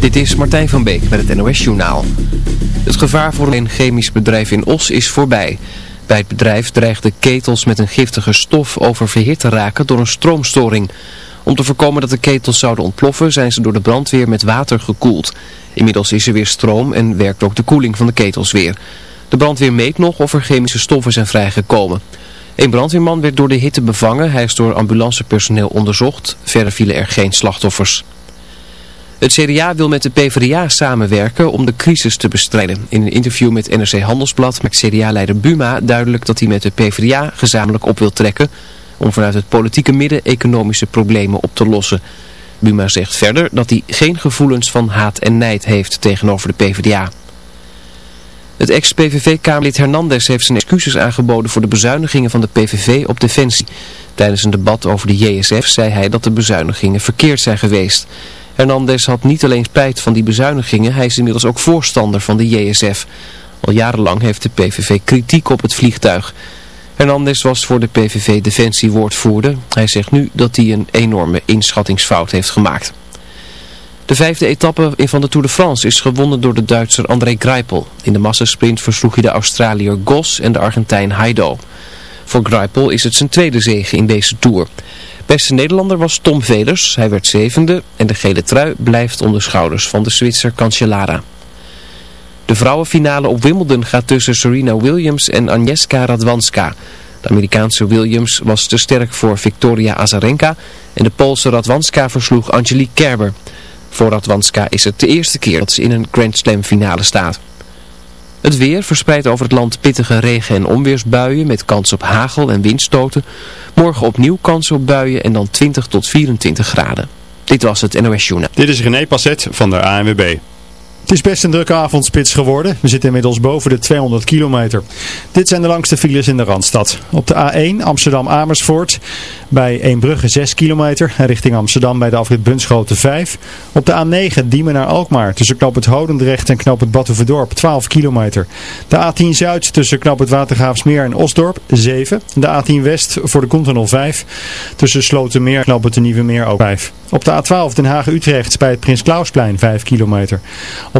Dit is Martijn van Beek met het NOS Journaal. Het gevaar voor een chemisch bedrijf in Os is voorbij. Bij het bedrijf dreigden ketels met een giftige stof oververhit te raken door een stroomstoring. Om te voorkomen dat de ketels zouden ontploffen zijn ze door de brandweer met water gekoeld. Inmiddels is er weer stroom en werkt ook de koeling van de ketels weer. De brandweer meet nog of er chemische stoffen zijn vrijgekomen. Een brandweerman werd door de hitte bevangen. Hij is door ambulancepersoneel onderzocht. Verder vielen er geen slachtoffers. Het CDA wil met de PvdA samenwerken om de crisis te bestrijden. In een interview met NRC Handelsblad maakt CDA-leider Buma duidelijk dat hij met de PvdA gezamenlijk op wil trekken... om vanuit het politieke midden economische problemen op te lossen. Buma zegt verder dat hij geen gevoelens van haat en nijd heeft tegenover de PvdA. Het ex-PVV-kamerlid Hernandez heeft zijn excuses aangeboden voor de bezuinigingen van de PVV op defensie. Tijdens een debat over de JSF zei hij dat de bezuinigingen verkeerd zijn geweest. Hernandez had niet alleen spijt van die bezuinigingen, hij is inmiddels ook voorstander van de JSF. Al jarenlang heeft de PVV kritiek op het vliegtuig. Hernandez was voor de PVV defensiewoordvoerder. Hij zegt nu dat hij een enorme inschattingsfout heeft gemaakt. De vijfde etappe van de Tour de France is gewonnen door de Duitser André Greipel. In de massasprint versloeg hij de Australiër Gos en de Argentijn Haido. Voor Greipel is het zijn tweede zege in deze Tour. Beste Nederlander was Tom Velers, hij werd zevende en de gele trui blijft om de schouders van de Zwitser Cancellara. De vrouwenfinale op Wimbledon gaat tussen Serena Williams en Agnieszka Radwanska. De Amerikaanse Williams was te sterk voor Victoria Azarenka en de Poolse Radwanska versloeg Angelique Kerber. Voor Radwanska is het de eerste keer dat ze in een Grand Slam finale staat. Het weer verspreidt over het land pittige regen- en onweersbuien met kans op hagel en windstoten. Morgen opnieuw kans op buien en dan 20 tot 24 graden. Dit was het NOS Journaal. Dit is René Passet van de ANWB. Het is best een drukke avondspits geworden. We zitten inmiddels boven de 200 kilometer. Dit zijn de langste files in de Randstad. Op de A1 Amsterdam-Amersfoort bij Eembrugge 6 kilometer. Richting Amsterdam bij de afrit Bunschoten 5. Op de A9 Diemen naar Alkmaar tussen knop het Hodendrecht en knop het Batuverdorp 12 kilometer. De A10 Zuid tussen knop het Watergraafsmeer en Osdorp 7. De A10 West voor de Continental 5. Tussen Slotenmeer en het de Nieuwe Meer ook 5. Op de A12 Den Haag-Utrecht bij het Prins Klausplein 5 kilometer.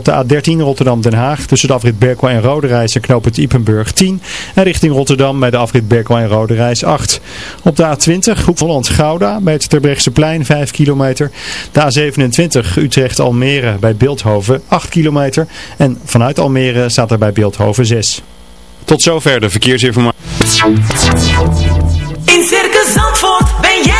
De A13 Rotterdam-Den Haag tussen de afrit Berkel en Roderijs en knoop het Ipenburg 10. En richting Rotterdam bij de afrit Berkel en Roderijs 8. Op de A20 Hoek Holland-Gouda bij het plein 5 kilometer. De A27 Utrecht-Almere bij Beeldhoven 8 kilometer. En vanuit Almere staat er bij Beeldhoven 6. Tot zover de verkeersinformatie. In Circus Zandvoort ben jij.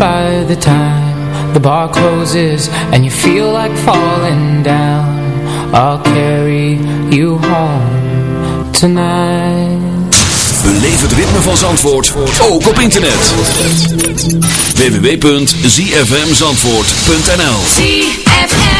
by the time the bar closes and you feel like falling down, I'll carry you home tonight. Beleef het ritme van Zandvoort, ook op internet. www.zfmzandvoort.nl ZFM.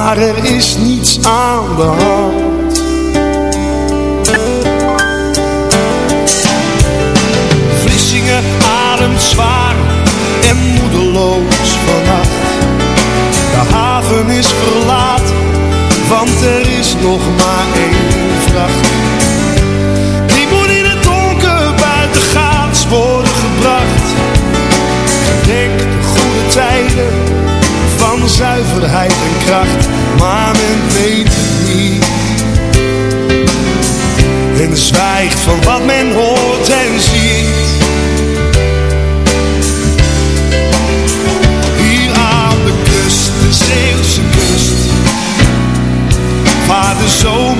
Maar er is niets aan de hand. Van zuiverheid en kracht, maar men weet het niet. En zwijgt van wat men hoort en ziet. Hier aan de kust, de Zeeuwse kust Waar de zomer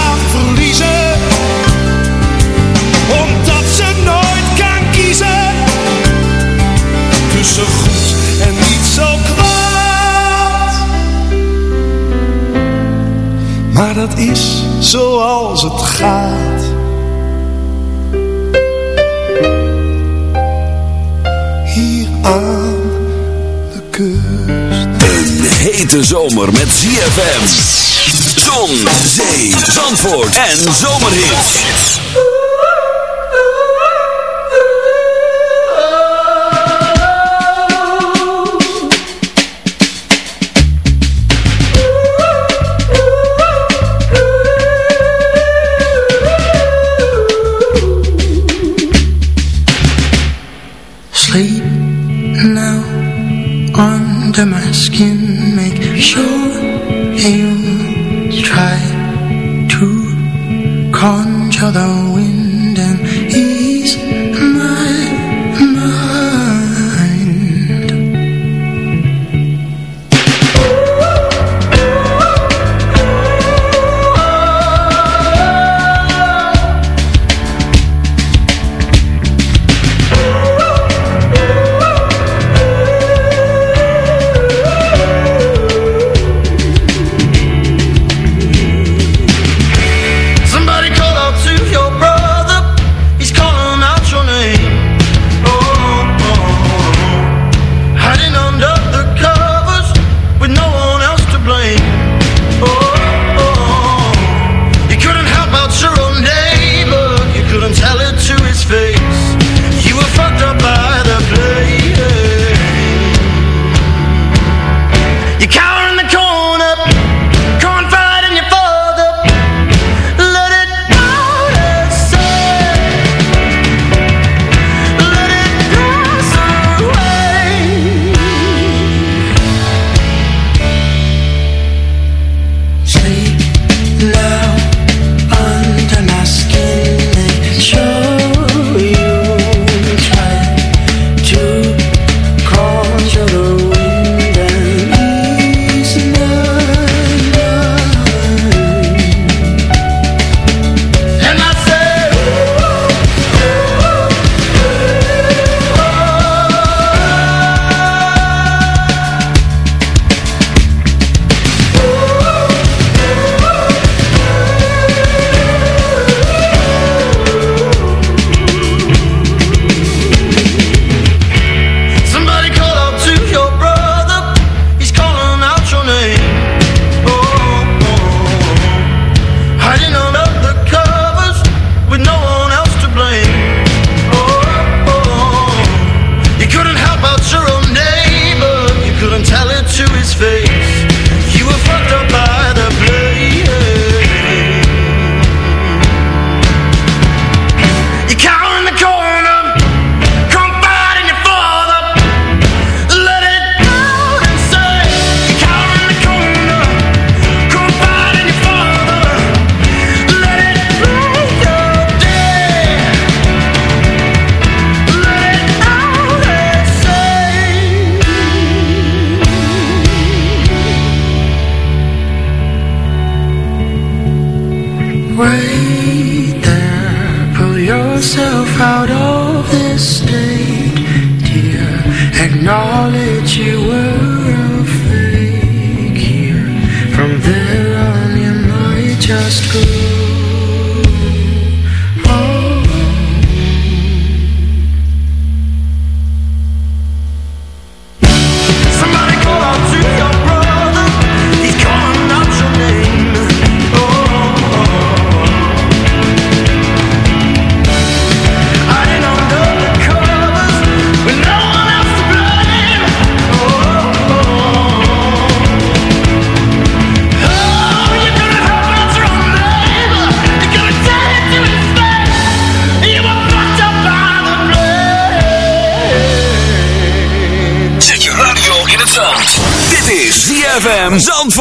dat is zoals het gaat Hier aan de kust Een hete zomer met ZFM. Zon, zee, zandvoort en zomerhit.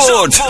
ZFM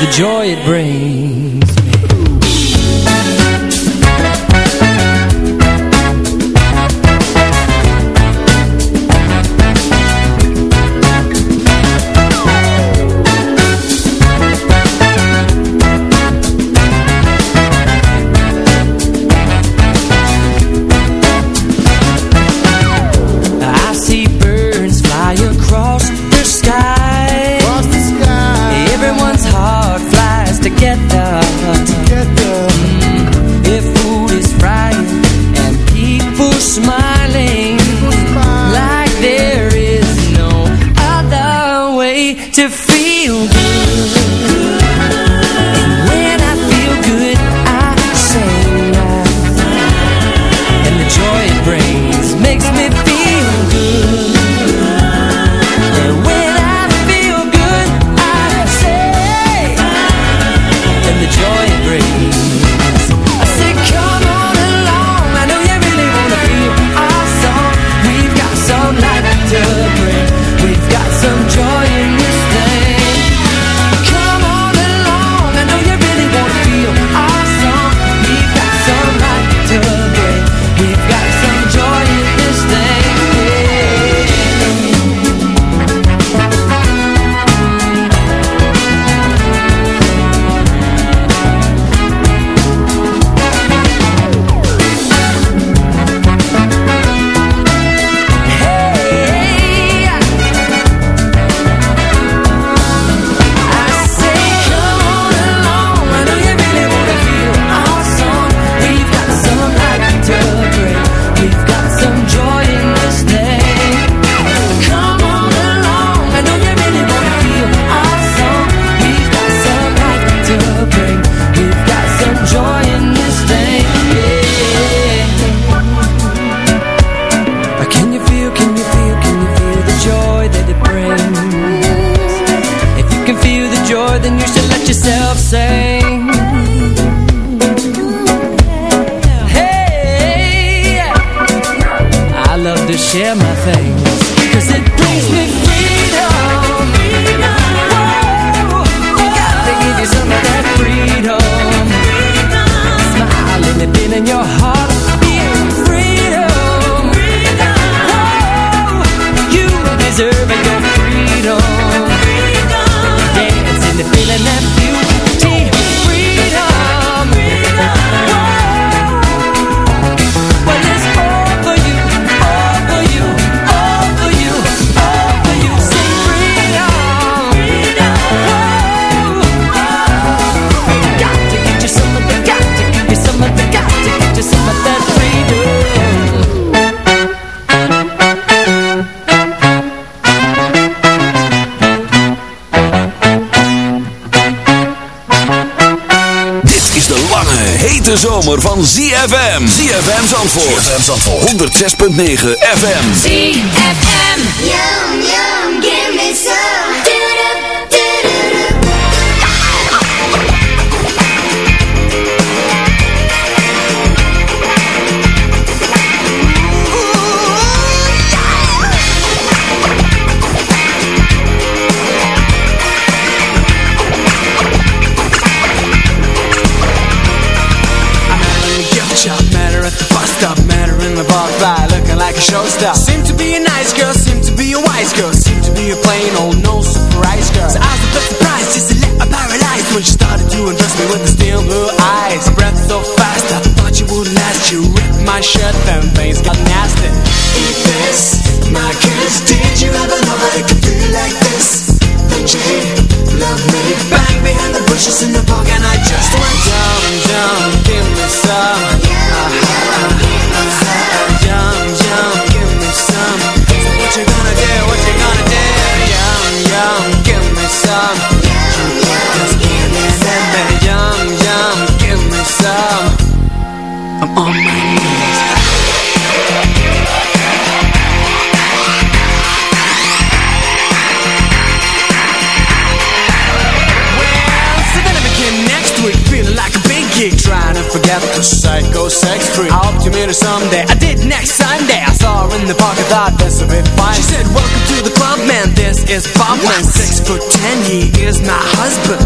the joy it brings. hete zomer van ZFM. ZFM Zandvoort. ZFM Zandvoort. 106.9 FM. ZFM. Yo, yo. my shirt and things got nasty. Eat this, my kiss Did you ever know that it could feel like this? That you love me. Bang behind the bushes in the park and I just went someday. I did next Sunday. I saw her in the park. I thought this would be fine. She said, "Welcome to the club, man. This is Bob, man. Six foot ten. He is my husband."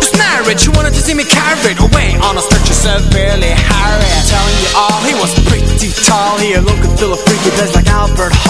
Just married. She wanted to see me carried away on a stretcher severely harried. Telling you all, he was pretty tall. He looked and feel a freaky place like Albert Hall.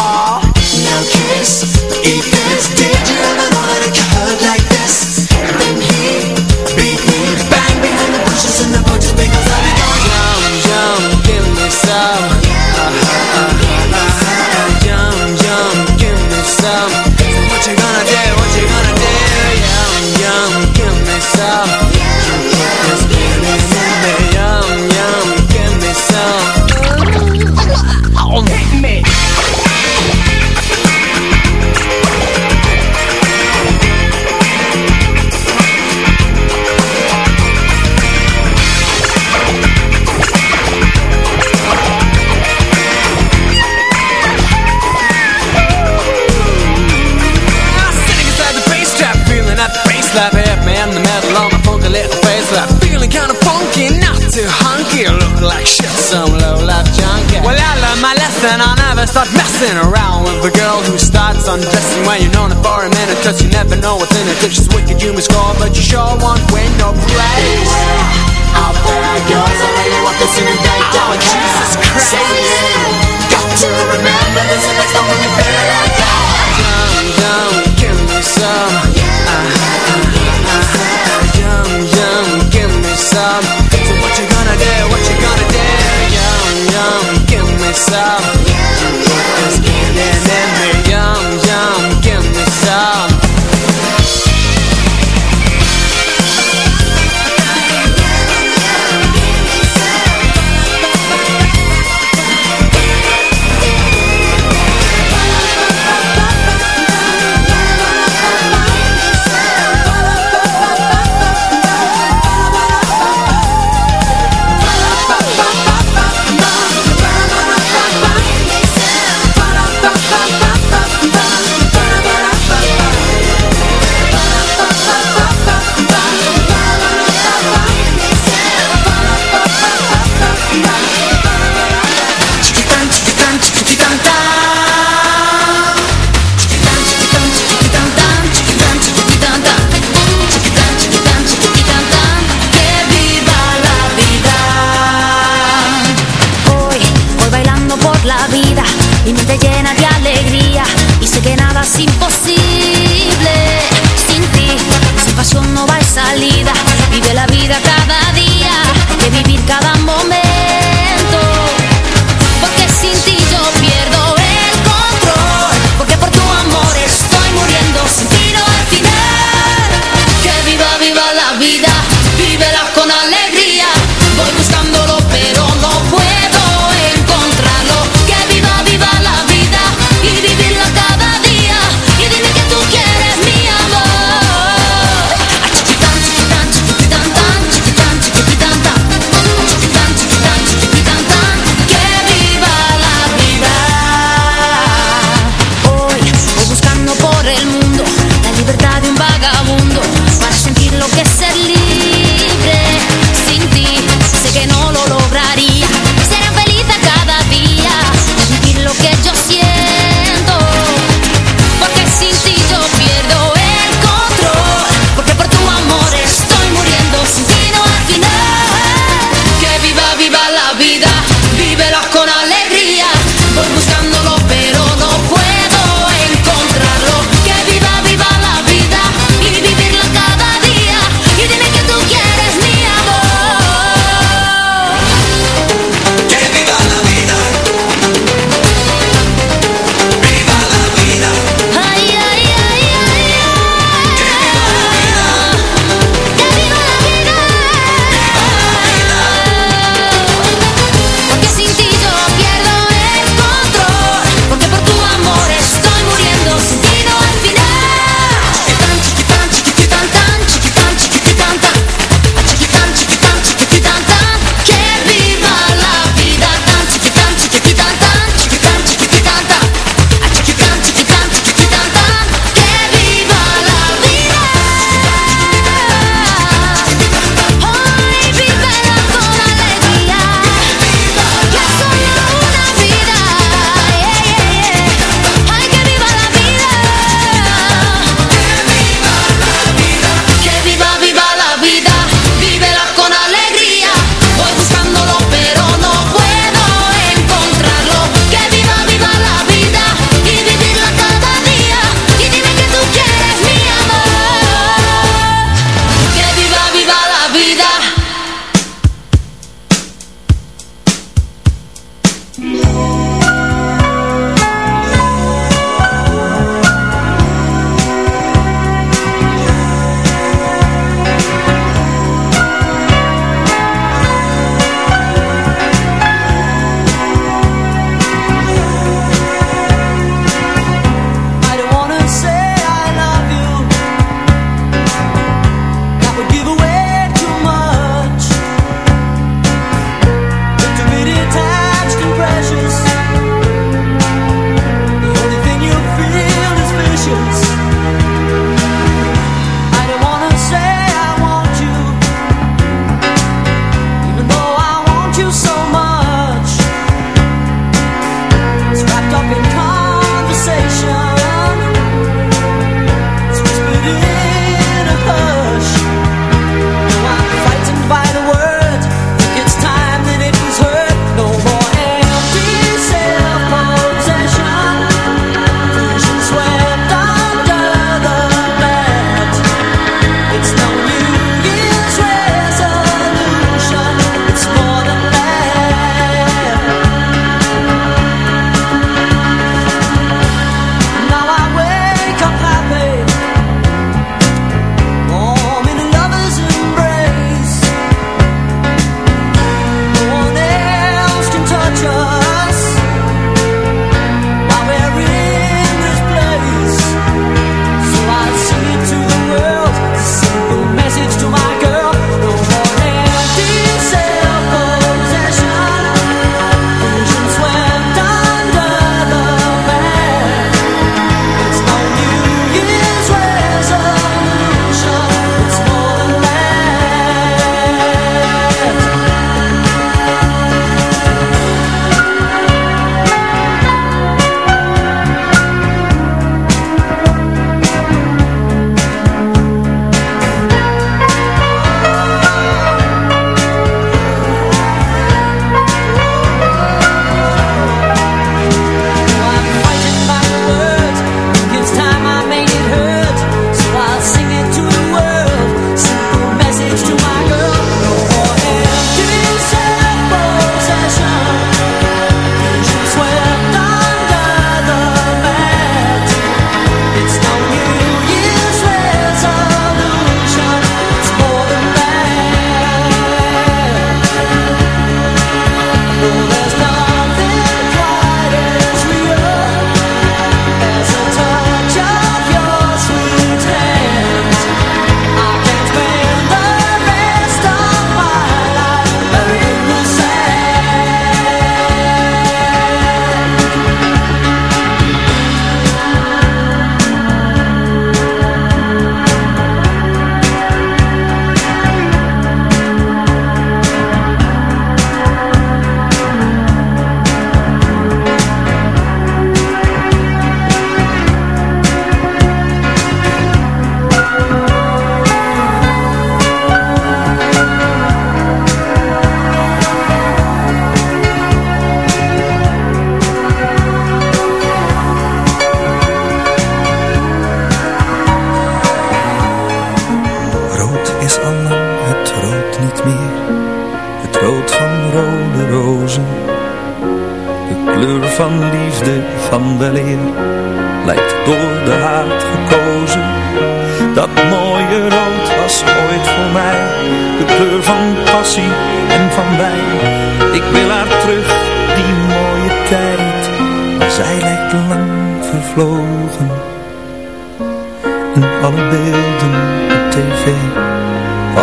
A girl who starts undressing When you're known her for a minute Cause you never know what's in it? If she's wicked, you may score But you sure won't win no praise Out there goes, I really want this in a day Oh, Jesus Christ. Got to remember this and next time when you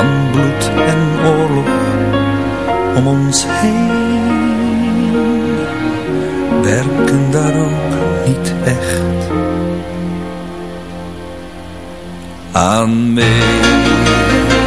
van bloed en oorlog om ons heen werken daar ook niet echt aan mee.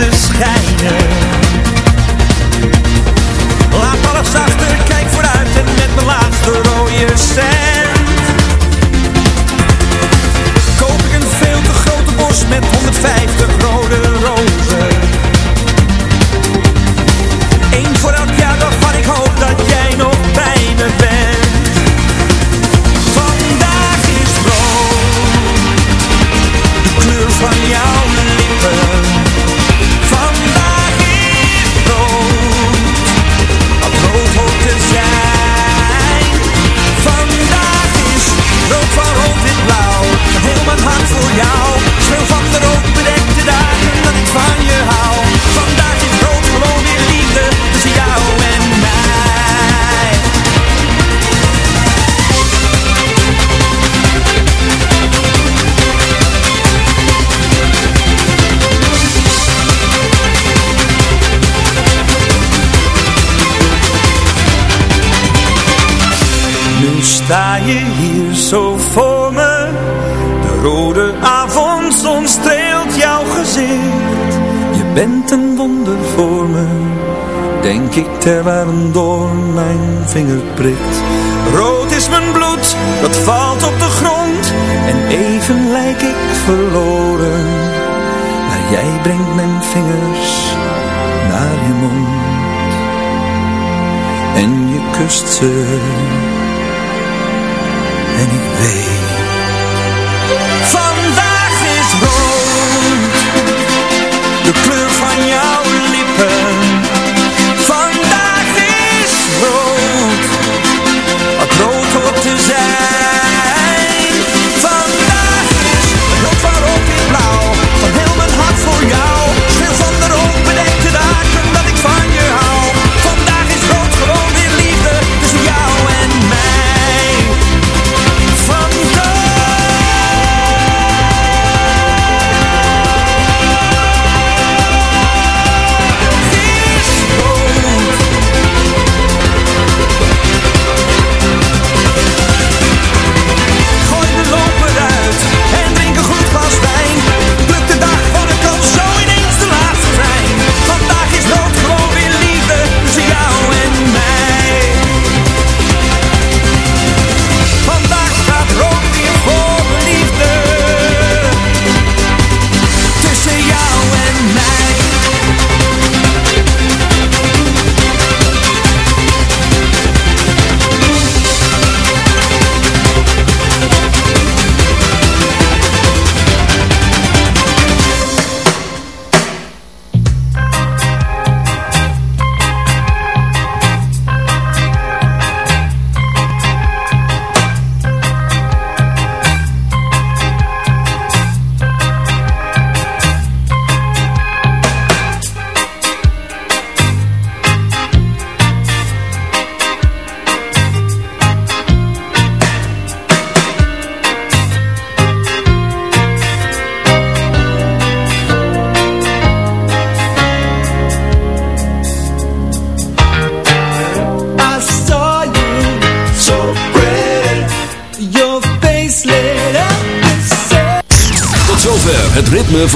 The sky ter waar een door mijn vinger prikt.